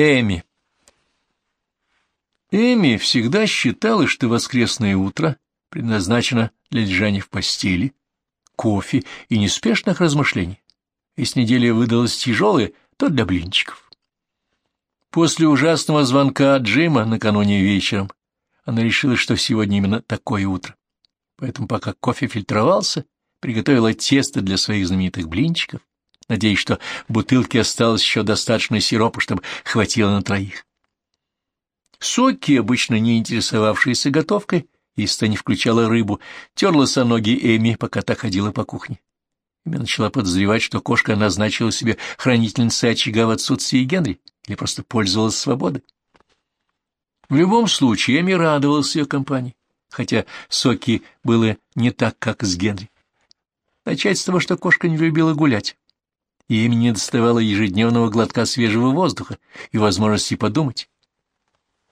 Эми. Эми всегда считала, что воскресное утро предназначено для лежания в постели, кофе и неспешных размышлений. Если неделя выдалась тяжелая, то для блинчиков. После ужасного звонка Джима накануне вечером она решила, что сегодня именно такое утро. Поэтому пока кофе фильтровался, приготовила тесто для своих знаменитых блинчиков, надеясь, что в бутылке осталось еще достаточно сиропа, чтобы хватило на троих. Соки, обычно не интересовавшиеся готовкой, если не включала рыбу, терлась о ноги Эми, пока та ходила по кухне. Эми начала подозревать, что кошка назначила себе хранительницей очага в отсутствии Генри или просто пользовалась свободой. В любом случае, Эми радовалась ее компании, хотя Соки было не так, как с Генри. Начать с того, что кошка не любила гулять и им не доставало ежедневного глотка свежего воздуха и возможности подумать.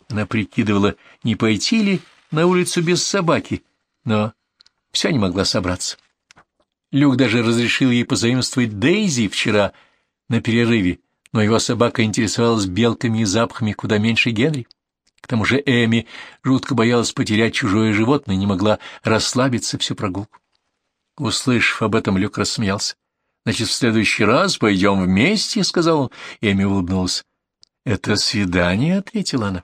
Она прикидывала, не пойти ли на улицу без собаки, но все не могла собраться. Люк даже разрешил ей позаимствовать Дейзи вчера на перерыве, но его собака интересовалась белками и запахами куда меньше Генри. К тому же Эми жутко боялась потерять чужое животное и не могла расслабиться всю прогулку. Услышав об этом, Люк рассмеялся. Значит, в следующий раз пойдем вместе, — сказал он. Эми улыбнулась. — Это свидание, — ответила она.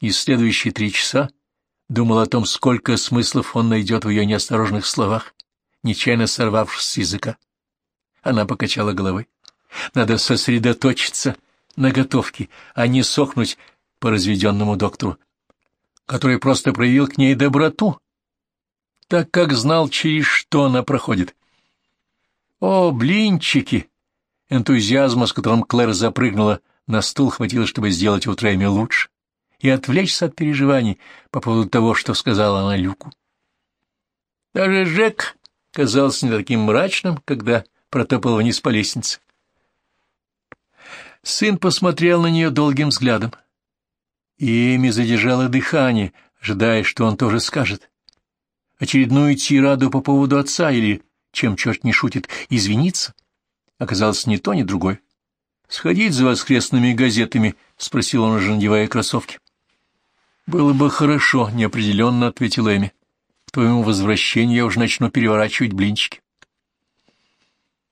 И следующие три часа думал о том, сколько смыслов он найдет в ее неосторожных словах, нечаянно сорвавшись с языка. Она покачала головой. Надо сосредоточиться на готовке, а не сохнуть по разведенному доктору, который просто проявил к ней доброту, так как знал, через что она проходит. «О, блинчики!» Энтузиазма, с которым Клэр запрыгнула на стул, хватило, чтобы сделать утро ими лучше и отвлечься от переживаний по поводу того, что сказала она Люку. Даже Жек казался не таким мрачным, когда протопал вниз по лестнице. Сын посмотрел на нее долгим взглядом. И Эми задержала дыхание, ожидая, что он тоже скажет. Очередную тираду по поводу отца или чем черт не шутит, извиниться, оказалось ни то, ни другое. «Сходить за воскресными газетами?» — спросил он, надевая кроссовки. «Было бы хорошо», — неопределенно ответил Эми. «К твоему возвращению я уже начну переворачивать блинчики».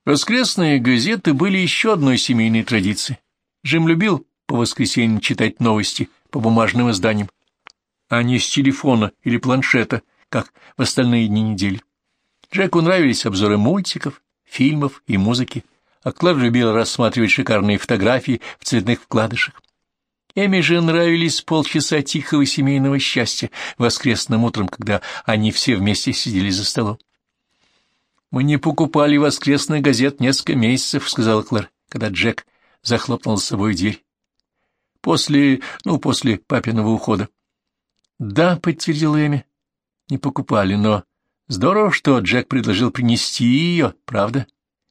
Воскресные газеты были еще одной семейной традицией. Джим любил по воскресеньям читать новости по бумажным изданиям, а не с телефона или планшета, как в остальные дни недели. Джеку нравились обзоры мультиков, фильмов и музыки, а Клэр любила рассматривать шикарные фотографии в цветных вкладышах. Эми же нравились полчаса тихого семейного счастья воскресным утром, когда они все вместе сидели за столом. «Мы не покупали воскресных газет несколько месяцев», — сказала Клэр, когда Джек захлопнул за собой дверь. «После... ну, после папиного ухода». «Да», — подтвердила Эми, — «не покупали, но Здорово, что Джек предложил принести ее, правда?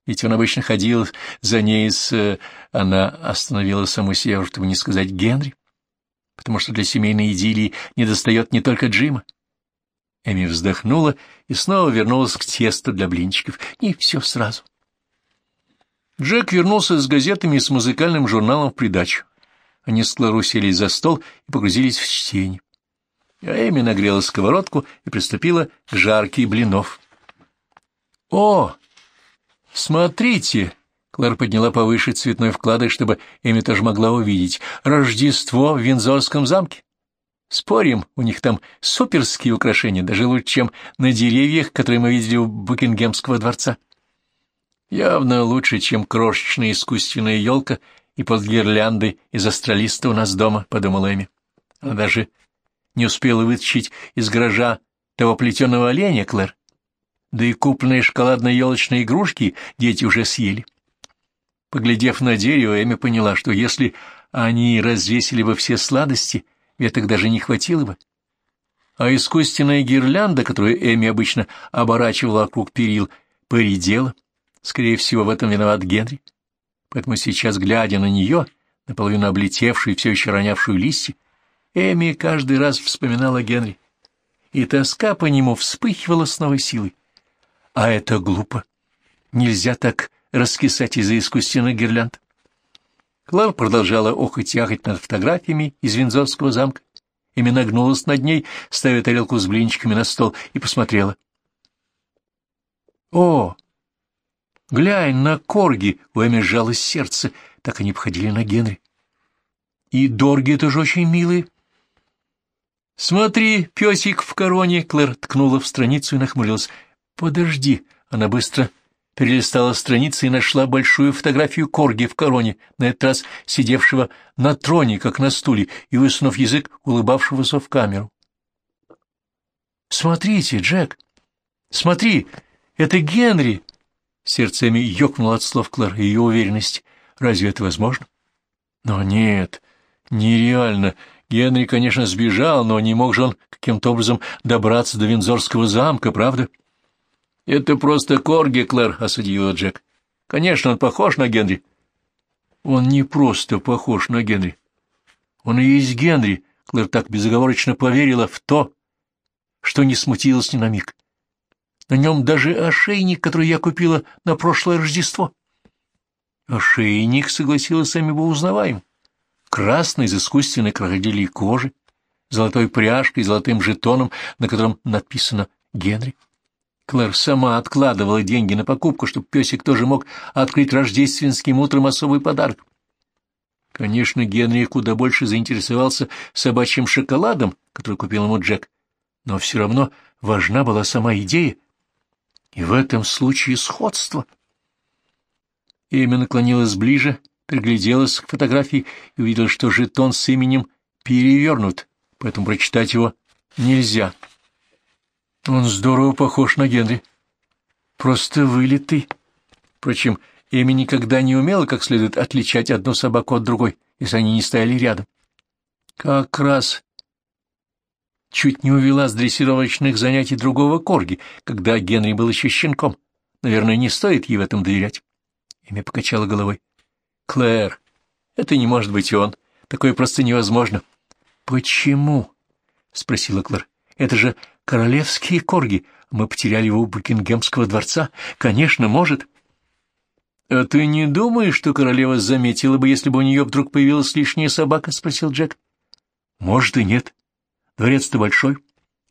Ведь он обычно ходил за ней с... Э, она остановила саму себя, чтобы не сказать Генри, потому что для семейной идиллии недостает не только Джима. Эми вздохнула и снова вернулась к тесту для блинчиков. И все сразу. Джек вернулся с газетами и с музыкальным журналом в придачу. Они с Клару сели за стол и погрузились в чтение а Эми нагрела сковородку и приступила к жарке блинов. «О, смотрите!» — Клэр подняла повыше цветной вкладыш, чтобы Эми тоже могла увидеть. «Рождество в Винзорском замке. Спорим, у них там суперские украшения, даже лучше, чем на деревьях, которые мы видели у Букингемского дворца. Явно лучше, чем крошечная искусственная елка и под гирлянды из астралиста у нас дома», — подумала Эми. Она даже не успела вытащить из гаража того плетеного оленя, Клэр. Да и купленные шоколадные елочные игрушки дети уже съели. Поглядев на дерево, Эми поняла, что если они развесили бы все сладости, веток даже не хватило бы. А искусственная гирлянда, которую Эми обычно оборачивала вокруг перил, поредела. Скорее всего, в этом виноват Генри. Поэтому сейчас, глядя на нее, наполовину облетевшую и все еще ронявшую листья, Эми каждый раз вспоминала Генри, и тоска по нему вспыхивала с новой силой. А это глупо. Нельзя так раскисать из-за искусственных гирлянд. Клар продолжала охоть и ахать над фотографиями из Винзорского замка. Эми нагнулась над ней, ставя тарелку с блинчиками на стол, и посмотрела. «О, глянь на корги!» — у Эми сжалось сердце, так они походили на Генри. «И дорги тоже очень милые». «Смотри, песик в короне!» — Клэр ткнула в страницу и нахмурилась. «Подожди!» — она быстро перелистала страницы и нашла большую фотографию Корги в короне, на этот раз сидевшего на троне, как на стуле, и, высунув язык, улыбавшегося в камеру. «Смотрите, Джек! Смотри! Это Генри!» Сердцами ёкнуло от слов Клэр ее уверенности. «Разве это возможно?» «Но нет, нереально!» Генри, конечно, сбежал, но не мог же он каким-то образом добраться до Винзорского замка, правда? — Это просто Корги, Клэр, — осудил Джек. — Конечно, он похож на Генри. — Он не просто похож на Генри. Он и есть Генри. Клэр так безоговорочно поверила в то, что не смутилась ни на миг. На нем даже ошейник, который я купила на прошлое Рождество. Ошейник, согласилась сами бы узнаваем красный из искусственной крокодилей кожи, золотой пряжкой, золотым жетоном, на котором написано «Генри». Клэр сама откладывала деньги на покупку, чтобы песик тоже мог открыть рождественским утром особый подарок. Конечно, Генри куда больше заинтересовался собачьим шоколадом, который купил ему Джек, но все равно важна была сама идея, и в этом случае сходство. Эми наклонилась ближе пригляделась к фотографии и увидела, что жетон с именем перевернут, поэтому прочитать его нельзя. Он здорово похож на Генри. Просто вылитый. Впрочем, Эми никогда не умела как следует отличать одну собаку от другой, если они не стояли рядом. Как раз чуть не увела с дрессировочных занятий другого корги, когда Генри был еще щенком. Наверное, не стоит ей в этом доверять. Эми покачала головой. Клэр, это не может быть он. Такое просто невозможно. Почему? спросила Клэр. Это же королевские корги. Мы потеряли его у Букингемского дворца. Конечно, может. А ты не думаешь, что королева заметила бы, если бы у нее вдруг появилась лишняя собака? спросил Джек. Может и нет. Дворец-то большой.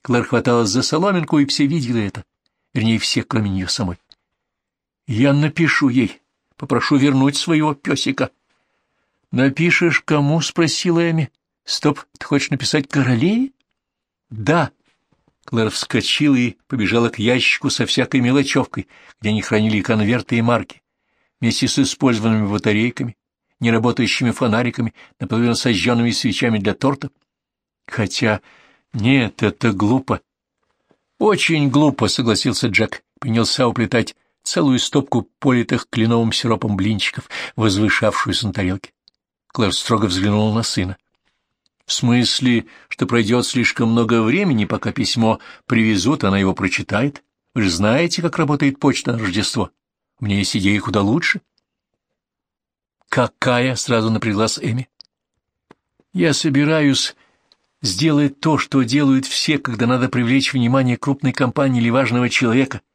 Клэр хваталась за соломинку, и все видели это. Вернее, все, кроме нее самой. Я напишу ей. Попрошу вернуть своего песика. — Напишешь кому? — спросила Эми. — Стоп, ты хочешь написать королеве? — Да. Клэр вскочила и побежала к ящику со всякой мелочевкой, где они хранили конверты и марки, вместе с использованными батарейками, неработающими фонариками, наполовину сожженными свечами для торта. Хотя, нет, это глупо. — Очень глупо, — согласился Джек, принялся уплетать целую стопку политых кленовым сиропом блинчиков, возвышавшуюся на тарелке. Клэр строго взглянула на сына. — В смысле, что пройдет слишком много времени, пока письмо привезут, она его прочитает? Вы же знаете, как работает почта на Рождество. Меня есть идеи куда лучше. — Какая? — сразу напряглась Эми. — Я собираюсь сделать то, что делают все, когда надо привлечь внимание крупной компании или важного человека —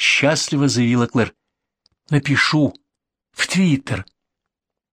счастливо заявила Клэр. Напишу в Твиттер.